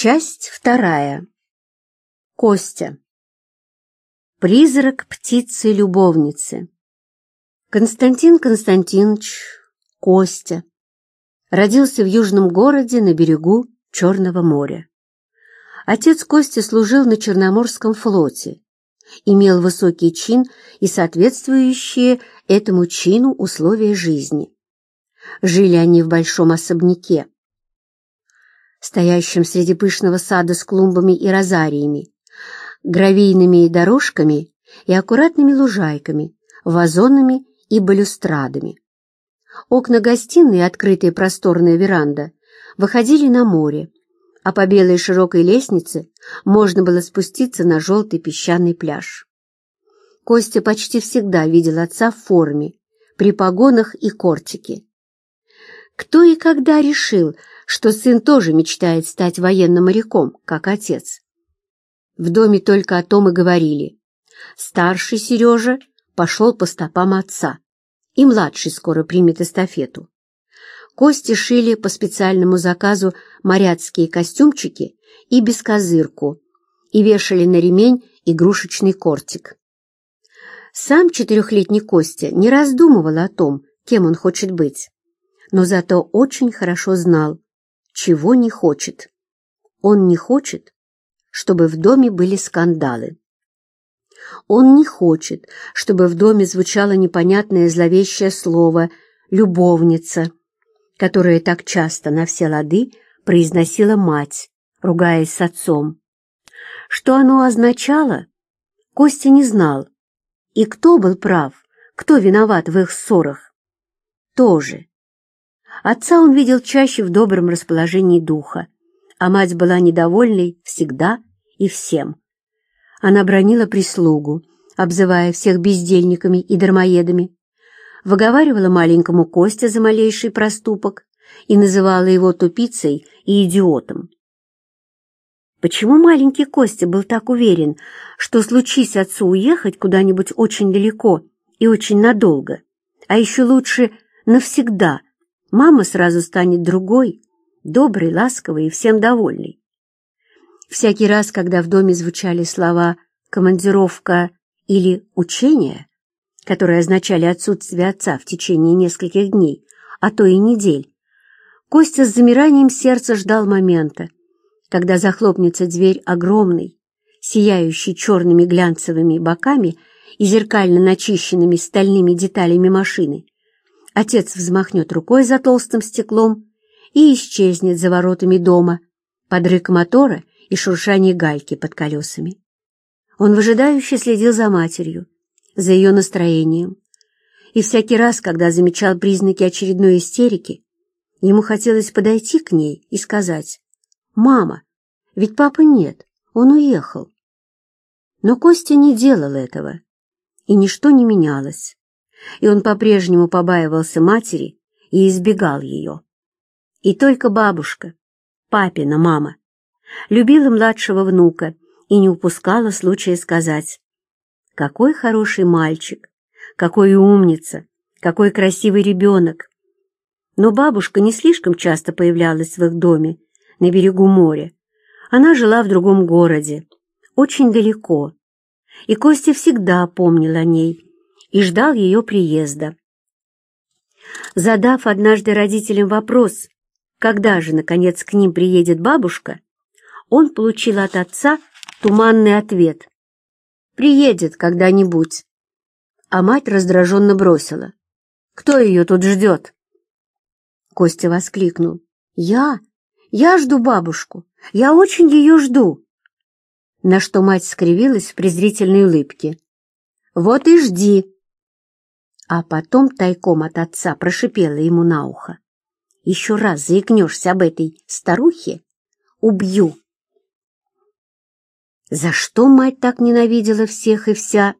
Часть вторая. Костя. Призрак птицы-любовницы. Константин Константинович Костя родился в южном городе на берегу Черного моря. Отец Кости служил на Черноморском флоте, имел высокий чин и соответствующие этому чину условия жизни. Жили они в большом особняке, стоящем среди пышного сада с клумбами и розариями, гравийными дорожками и аккуратными лужайками, вазонами и балюстрадами. Окна гостиной, открытая просторная веранда, выходили на море, а по белой широкой лестнице можно было спуститься на желтый песчаный пляж. Костя почти всегда видел отца в форме, при погонах и кортике. Кто и когда решил, что сын тоже мечтает стать военным моряком, как отец? В доме только о том и говорили. Старший Сережа пошел по стопам отца, и младший скоро примет эстафету. Кости шили по специальному заказу моряцкие костюмчики и бескозырку, и вешали на ремень игрушечный кортик. Сам четырехлетний Костя не раздумывал о том, кем он хочет быть, но зато очень хорошо знал, чего не хочет. Он не хочет, чтобы в доме были скандалы. Он не хочет, чтобы в доме звучало непонятное зловещее слово «любовница», которое так часто на все лады произносила мать, ругаясь с отцом. Что оно означало, Костя не знал. И кто был прав, кто виноват в их ссорах? Тоже. Отца он видел чаще в добром расположении духа, а мать была недовольной всегда и всем. Она бронила прислугу, обзывая всех бездельниками и дармоедами, выговаривала маленькому Косте за малейший проступок и называла его тупицей и идиотом. Почему маленький Костя был так уверен, что случись отцу уехать куда-нибудь очень далеко и очень надолго, а еще лучше навсегда, мама сразу станет другой, доброй, ласковой и всем довольной? Всякий раз, когда в доме звучали слова «командировка» или «учение», которые означали отсутствие отца в течение нескольких дней, а то и недель, Костя с замиранием сердца ждал момента, когда захлопнется дверь огромной, сияющей черными глянцевыми боками и зеркально начищенными стальными деталями машины. Отец взмахнет рукой за толстым стеклом и исчезнет за воротами дома под рык мотора и шуршание гальки под колесами. Он выжидающе следил за матерью, за ее настроением, и всякий раз, когда замечал признаки очередной истерики, ему хотелось подойти к ней и сказать «Мама, ведь папы нет, он уехал». Но Костя не делал этого, и ничто не менялось, и он по-прежнему побаивался матери и избегал ее. И только бабушка, папина мама, любила младшего внука и не упускала случая сказать «Какой хороший мальчик! Какой умница! Какой красивый ребенок!» Но бабушка не слишком часто появлялась в их доме на берегу моря. Она жила в другом городе, очень далеко, и Костя всегда помнил о ней и ждал ее приезда. Задав однажды родителям вопрос, когда же, наконец, к ним приедет бабушка, он получил от отца туманный ответ. «Приедет когда-нибудь». А мать раздраженно бросила. «Кто ее тут ждет?» Костя воскликнул. «Я? Я жду бабушку. Я очень ее жду». На что мать скривилась в презрительной улыбке. «Вот и жди». А потом тайком от отца прошипела ему на ухо. «Еще раз заикнешься об этой старухе, убью». За что мать так ненавидела всех и вся,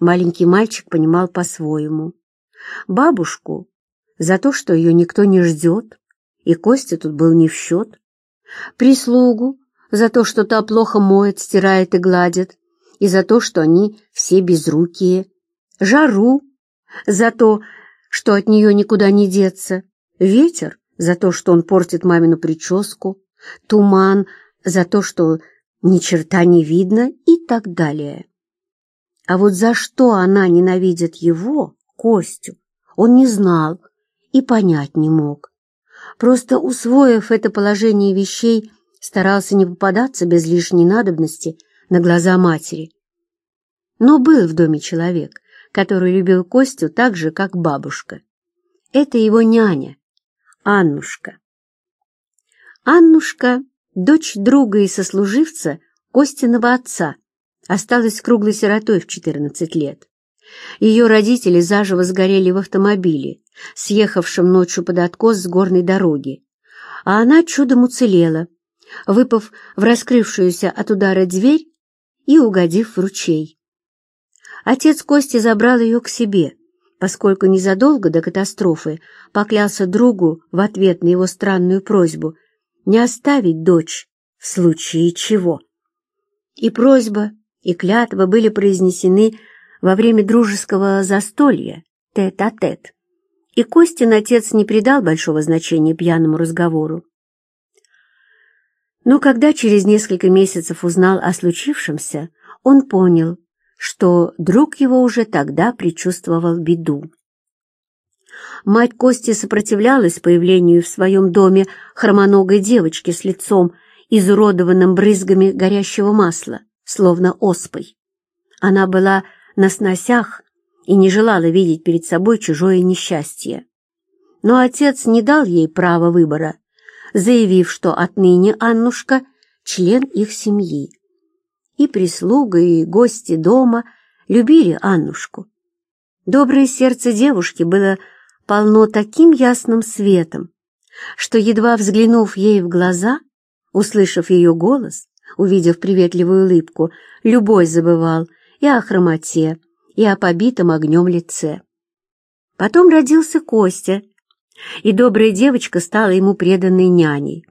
маленький мальчик понимал по-своему. Бабушку за то, что ее никто не ждет, и Костя тут был не в счет. Прислугу за то, что та плохо моет, стирает и гладит, и за то, что они все безрукие. Жару за то, что от нее никуда не деться. Ветер за то, что он портит мамину прическу. Туман за то, что ни черта не видно и так далее. А вот за что она ненавидит его, Костю, он не знал и понять не мог. Просто усвоив это положение вещей, старался не попадаться без лишней надобности на глаза матери. Но был в доме человек, который любил Костю так же, как бабушка. Это его няня, Аннушка. Аннушка, дочь друга и сослуживца Костиного отца, осталась круглой сиротой в 14 лет. Ее родители заживо сгорели в автомобиле, съехавшем ночью под откос с горной дороги, а она чудом уцелела, выпав в раскрывшуюся от удара дверь и угодив в ручей. Отец Кости забрал ее к себе, поскольку незадолго до катастрофы поклялся другу в ответ на его странную просьбу не оставить дочь в случае чего. И просьба, и клятва были произнесены во время дружеского застолья, тет-а-тет. -тет. И Костин отец не придал большого значения пьяному разговору. Но когда через несколько месяцев узнал о случившемся, он понял, что друг его уже тогда предчувствовал беду. Мать Кости сопротивлялась появлению в своем доме хромоногой девочки с лицом, изуродованным брызгами горящего масла, словно оспой. Она была на сносях и не желала видеть перед собой чужое несчастье. Но отец не дал ей права выбора, заявив, что отныне Аннушка — член их семьи. И прислуга, и гости дома любили Аннушку. Доброе сердце девушки было полно таким ясным светом, что, едва взглянув ей в глаза, услышав ее голос, увидев приветливую улыбку, любой забывал и о хромоте, и о побитом огнем лице. Потом родился Костя, и добрая девочка стала ему преданной няней.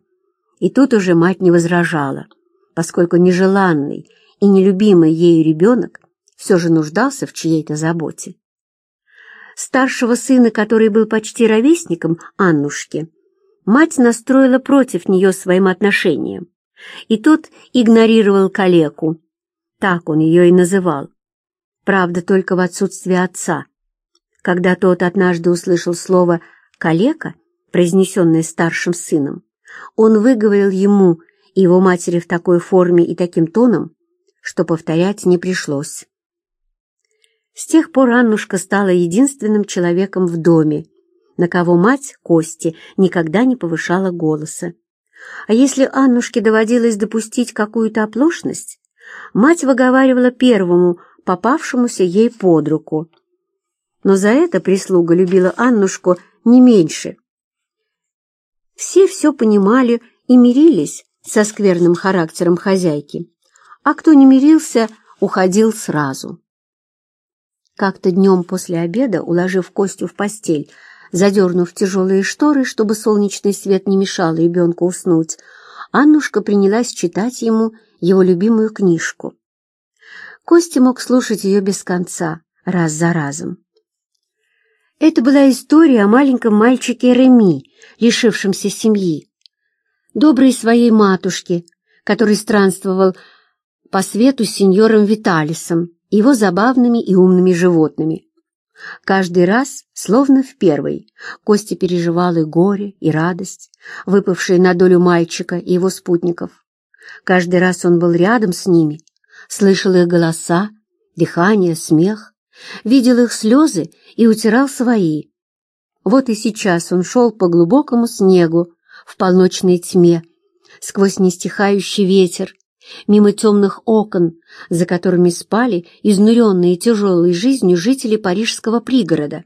И тут уже мать не возражала, поскольку нежеланный и нелюбимый ею ребенок все же нуждался в чьей-то заботе. Старшего сына, который был почти ровесником Аннушки, мать настроила против нее своим отношением, и тот игнорировал калеку, так он ее и называл, правда, только в отсутствие отца. Когда тот однажды услышал слово «калека», произнесенное старшим сыном, он выговорил ему и его матери в такой форме и таким тоном, что повторять не пришлось. С тех пор Аннушка стала единственным человеком в доме, на кого мать Кости никогда не повышала голоса. А если Аннушке доводилось допустить какую-то оплошность, мать выговаривала первому попавшемуся ей под руку. Но за это прислуга любила Аннушку не меньше. Все все понимали и мирились со скверным характером хозяйки, а кто не мирился, уходил сразу. Как-то днем после обеда, уложив Костю в постель, задернув тяжелые шторы, чтобы солнечный свет не мешал ребенку уснуть, Аннушка принялась читать ему его любимую книжку. Костя мог слушать ее без конца, раз за разом. Это была история о маленьком мальчике Реми, лишившемся семьи, доброй своей матушке, который странствовал по свету с сеньором Виталисом, его забавными и умными животными. Каждый раз, словно в первый, Костя переживал и горе, и радость, выпавшие на долю мальчика и его спутников. Каждый раз он был рядом с ними, слышал их голоса, дыхание, смех, видел их слезы и утирал свои. Вот и сейчас он шел по глубокому снегу в полночной тьме, сквозь нестихающий ветер, мимо темных окон, за которыми спали изнуренные тяжелой жизнью жители парижского пригорода.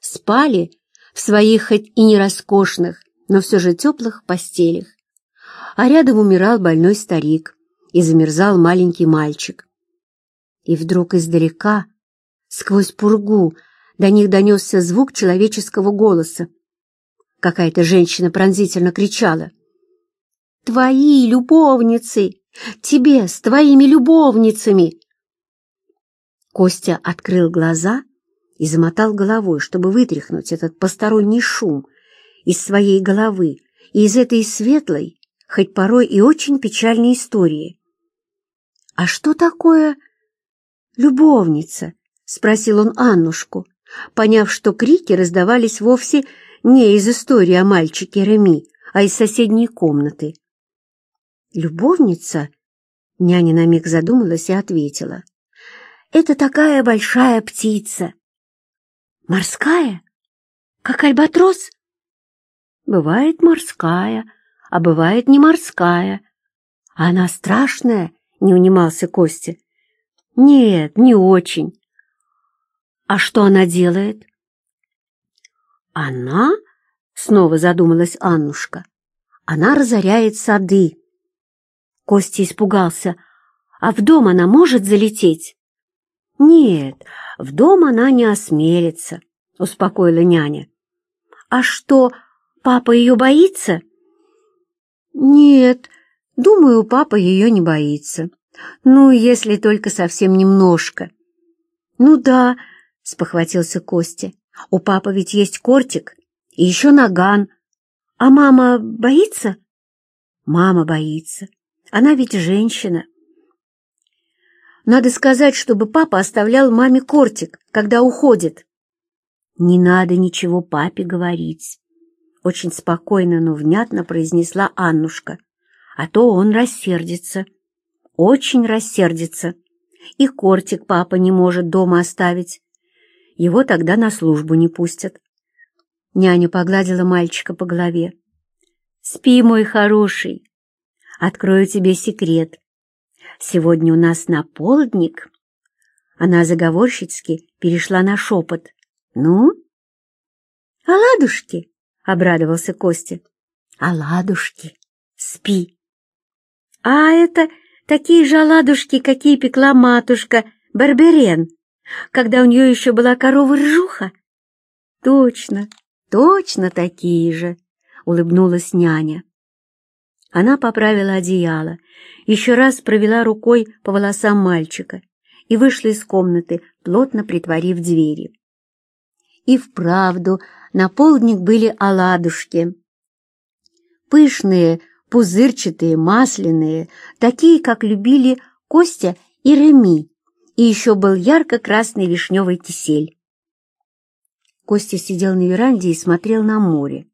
Спали в своих хоть и не роскошных, но все же теплых постелях. А рядом умирал больной старик, и замерзал маленький мальчик. И вдруг издалека, сквозь пургу, до них донесся звук человеческого голоса. Какая-то женщина пронзительно кричала. «Твои любовницы! Тебе с твоими любовницами!» Костя открыл глаза и замотал головой, чтобы вытряхнуть этот посторонний шум из своей головы и из этой светлой, хоть порой и очень печальные истории. «А что такое любовница?» — спросил он Аннушку, поняв, что крики раздавались вовсе не из истории о мальчике Реми, а из соседней комнаты. «Любовница?» — няня на миг задумалась и ответила. «Это такая большая птица». «Морская? Как альбатрос?» «Бывает морская, а бывает не морская. Она страшная?» — не унимался Костя. «Нет, не очень. А что она делает?» «Она?» — снова задумалась Аннушка. «Она разоряет сады». Костя испугался. «А в дом она может залететь?» «Нет, в дом она не осмелится», — успокоила няня. «А что, папа ее боится?» «Нет, думаю, папа ее не боится. Ну, если только совсем немножко». «Ну да», — спохватился Костя. У папы ведь есть кортик и еще наган. А мама боится? Мама боится. Она ведь женщина. Надо сказать, чтобы папа оставлял маме кортик, когда уходит. Не надо ничего папе говорить. Очень спокойно, но внятно произнесла Аннушка. А то он рассердится. Очень рассердится. И кортик папа не может дома оставить его тогда на службу не пустят. Няня погладила мальчика по голове. «Спи, мой хороший. Открою тебе секрет. Сегодня у нас на полдник». Она заговорщицки перешла на шепот. «Ну?» «Оладушки!» — обрадовался Костя. «Оладушки! Спи!» «А это такие же оладушки, какие пекла матушка Барберен!» Когда у нее еще была корова-ржуха? Точно, точно такие же, улыбнулась няня. Она поправила одеяло, еще раз провела рукой по волосам мальчика и вышла из комнаты, плотно притворив двери. И вправду на полдник были оладушки. Пышные, пузырчатые, масляные, такие, как любили Костя и Реми и еще был ярко-красный вишневый кисель. Костя сидел на веранде и смотрел на море,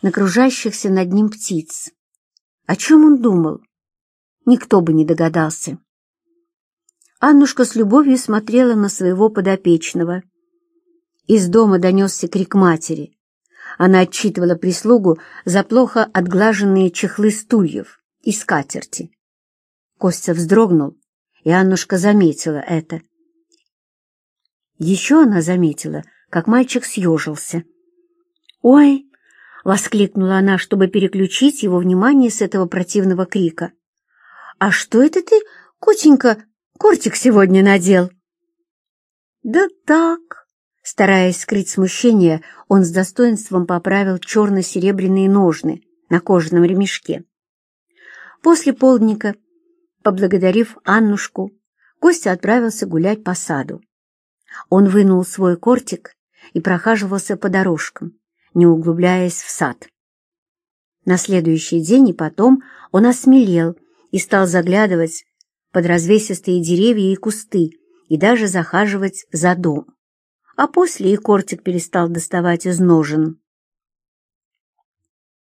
на кружащихся над ним птиц. О чем он думал? Никто бы не догадался. Аннушка с любовью смотрела на своего подопечного. Из дома донесся крик матери. Она отчитывала прислугу за плохо отглаженные чехлы стульев и скатерти. Костя вздрогнул и Аннушка заметила это. Еще она заметила, как мальчик съежился. «Ой!» — воскликнула она, чтобы переключить его внимание с этого противного крика. «А что это ты, котенька, кортик сегодня надел?» «Да так!» Стараясь скрыть смущение, он с достоинством поправил черно-серебряные ножны на кожаном ремешке. После полдника Поблагодарив Аннушку, Костя отправился гулять по саду. Он вынул свой кортик и прохаживался по дорожкам, не углубляясь в сад. На следующий день и потом он осмелел и стал заглядывать под развесистые деревья и кусты и даже захаживать за дом. А после и кортик перестал доставать из ножен.